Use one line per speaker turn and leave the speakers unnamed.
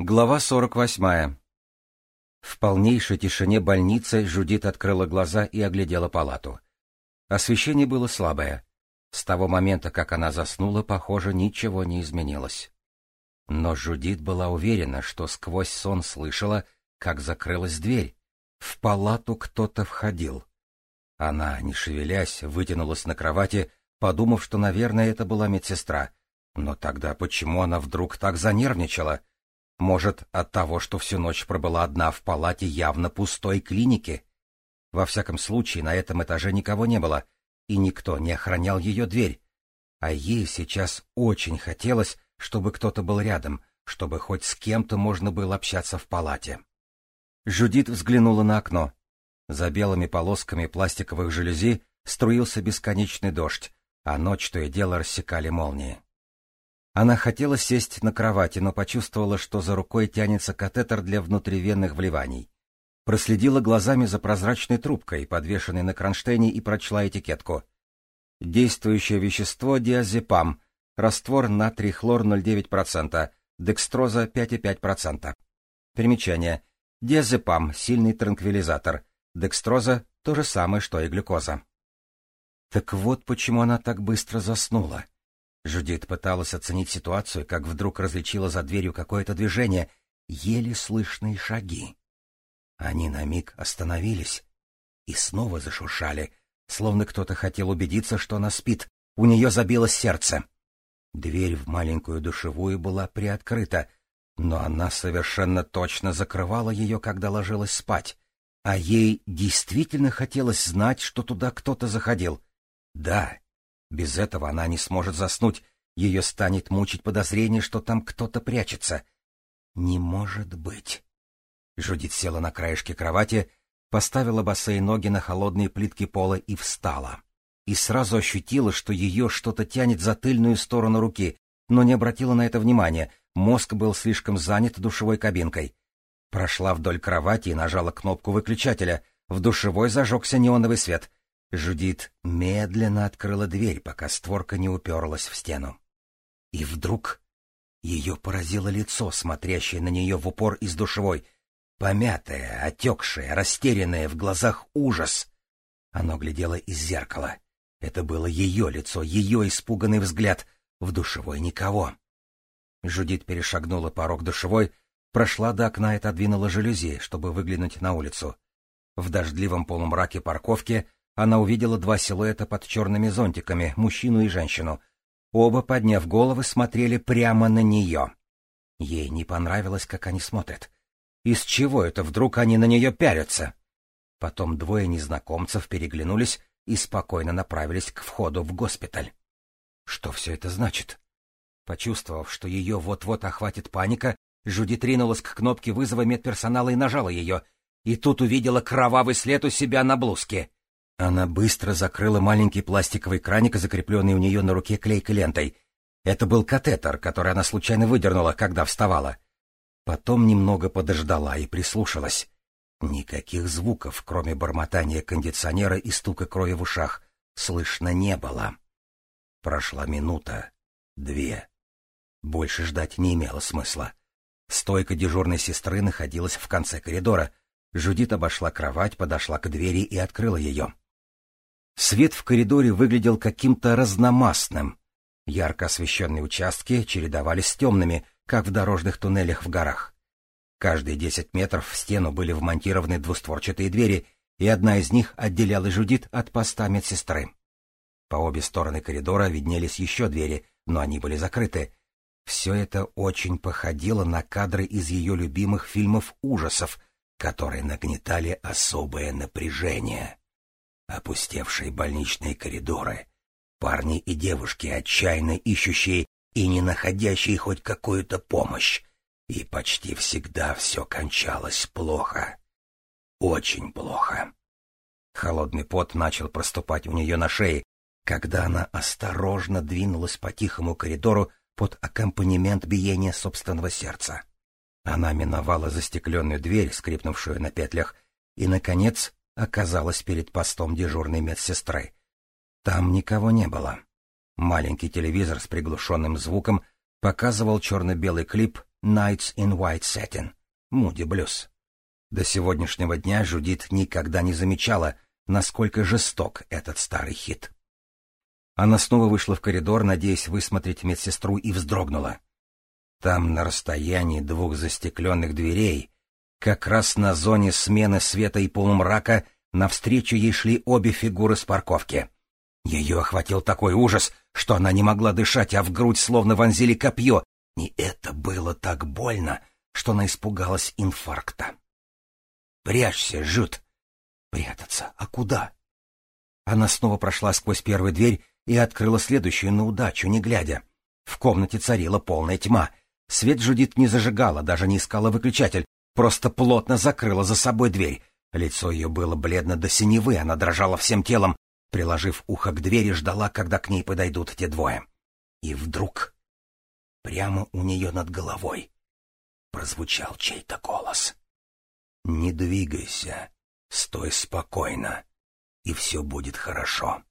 Глава 48. В полнейшей тишине больницы Жудит открыла глаза и оглядела палату. Освещение было слабое. С того момента, как она заснула, похоже, ничего не изменилось. Но Жудит была уверена, что сквозь сон слышала, как закрылась дверь. В палату кто-то входил. Она, не шевелясь, вытянулась на кровати, подумав, что, наверное, это была медсестра. Но тогда почему она вдруг так занервничала? — может, от того, что всю ночь пробыла одна в палате явно пустой клиники? Во всяком случае, на этом этаже никого не было, и никто не охранял ее дверь. А ей сейчас очень хотелось, чтобы кто-то был рядом, чтобы хоть с кем-то можно было общаться в палате. Жудит взглянула на окно. За белыми полосками пластиковых жалюзи струился бесконечный дождь, а ночь то и дело рассекали молнии. Она хотела сесть на кровати, но почувствовала, что за рукой тянется катетер для внутривенных вливаний. Проследила глазами за прозрачной трубкой, подвешенной на кронштейне, и прочла этикетку. Действующее вещество диазепам, раствор натрий хлор 0,9%, декстроза 5,5%. Примечание. Диазепам — сильный транквилизатор. Декстроза — то же самое, что и глюкоза. Так вот почему она так быстро заснула. Жудит пыталась оценить ситуацию, как вдруг различила за дверью какое-то движение, еле слышные шаги. Они на миг остановились и снова зашуршали, словно кто-то хотел убедиться, что она спит. У нее забилось сердце. Дверь в маленькую душевую была приоткрыта, но она совершенно точно закрывала ее, когда ложилась спать. А ей действительно хотелось знать, что туда кто-то заходил. Да, без этого она не сможет заснуть, ее станет мучить подозрение, что там кто-то прячется. Не может быть. Жудит села на краешке кровати, поставила босые ноги на холодные плитки пола и встала. И сразу ощутила, что ее что-то тянет за тыльную сторону руки, но не обратила на это внимания, мозг был слишком занят душевой кабинкой. Прошла вдоль кровати и нажала кнопку выключателя. В душевой зажегся неоновый свет. Жудит медленно открыла дверь, пока створка не уперлась в стену. И вдруг ее поразило лицо, смотрящее на нее в упор из душевой, помятое, отекшее, растерянное, в глазах ужас. Оно глядело из зеркала. Это было ее лицо, ее испуганный взгляд. В душевой никого. Жудит перешагнула порог душевой, прошла до окна и отодвинула жалюзи, чтобы выглянуть на улицу. В дождливом полумраке парковки она увидела два силуэта под черными зонтиками, мужчину и женщину. Оба, подняв головы, смотрели прямо на нее. Ей не понравилось, как они смотрят. Из чего это вдруг они на нее пялятся? Потом двое незнакомцев переглянулись и спокойно направились к входу в госпиталь. Что все это значит? Почувствовав, что ее вот-вот охватит паника, Жуди тринулась к кнопке вызова медперсонала и нажала ее, и тут увидела кровавый след у себя на блузке. Она быстро закрыла маленький пластиковый краник, закрепленный у нее на руке клейкой лентой. Это был катетер, который она случайно выдернула, когда вставала. Потом немного подождала и прислушалась. Никаких звуков, кроме бормотания кондиционера и стука крови в ушах, слышно не было. Прошла минута, две. Больше ждать не имело смысла. Стойка дежурной сестры находилась в конце коридора. Жудит обошла кровать, подошла к двери и открыла ее. Свет в коридоре выглядел каким-то разномастным. Ярко освещенные участки чередовались с темными, как в дорожных туннелях в горах. Каждые десять метров в стену были вмонтированы двустворчатые двери, и одна из них отделяла Жудит от поста медсестры. По обе стороны коридора виднелись еще двери, но они были закрыты. Все это очень походило на кадры из ее любимых фильмов ужасов, которые нагнетали особое напряжение опустевшие больничные коридоры, парни и девушки, отчаянно ищущие и не находящие хоть какую-то помощь. И почти всегда все кончалось плохо. Очень плохо. Холодный пот начал проступать у нее на шее, когда она осторожно двинулась по тихому коридору под аккомпанемент биения собственного сердца. Она миновала застекленную дверь, скрипнувшую на петлях, и, наконец, оказалась перед постом дежурной медсестры. Там никого не было. Маленький телевизор с приглушенным звуком показывал черно-белый клип «Nights in White Satin» — Муди Блюз. До сегодняшнего дня Жудит никогда не замечала, насколько жесток этот старый хит. Она снова вышла в коридор, надеясь высмотреть медсестру, и вздрогнула. Там, на расстоянии двух застекленных дверей, как раз на зоне смены света и полумрака, навстречу ей шли обе фигуры с парковки. Ее охватил такой ужас, что она не могла дышать, а в грудь словно вонзили копье, и это было так больно, что она испугалась инфаркта. «Прячься, Жут!» «Прятаться? А куда?» Она снова прошла сквозь первую дверь и открыла следующую на удачу, не глядя. В комнате царила полная тьма. Свет Жудит не зажигала, даже не искала выключатель, просто плотно закрыла за собой дверь. Лицо ее было бледно до синевы, она дрожала всем телом, приложив ухо к двери, ждала, когда к ней подойдут те двое. И вдруг, прямо у нее над головой, прозвучал чей-то голос. «Не двигайся, стой спокойно, и все будет хорошо».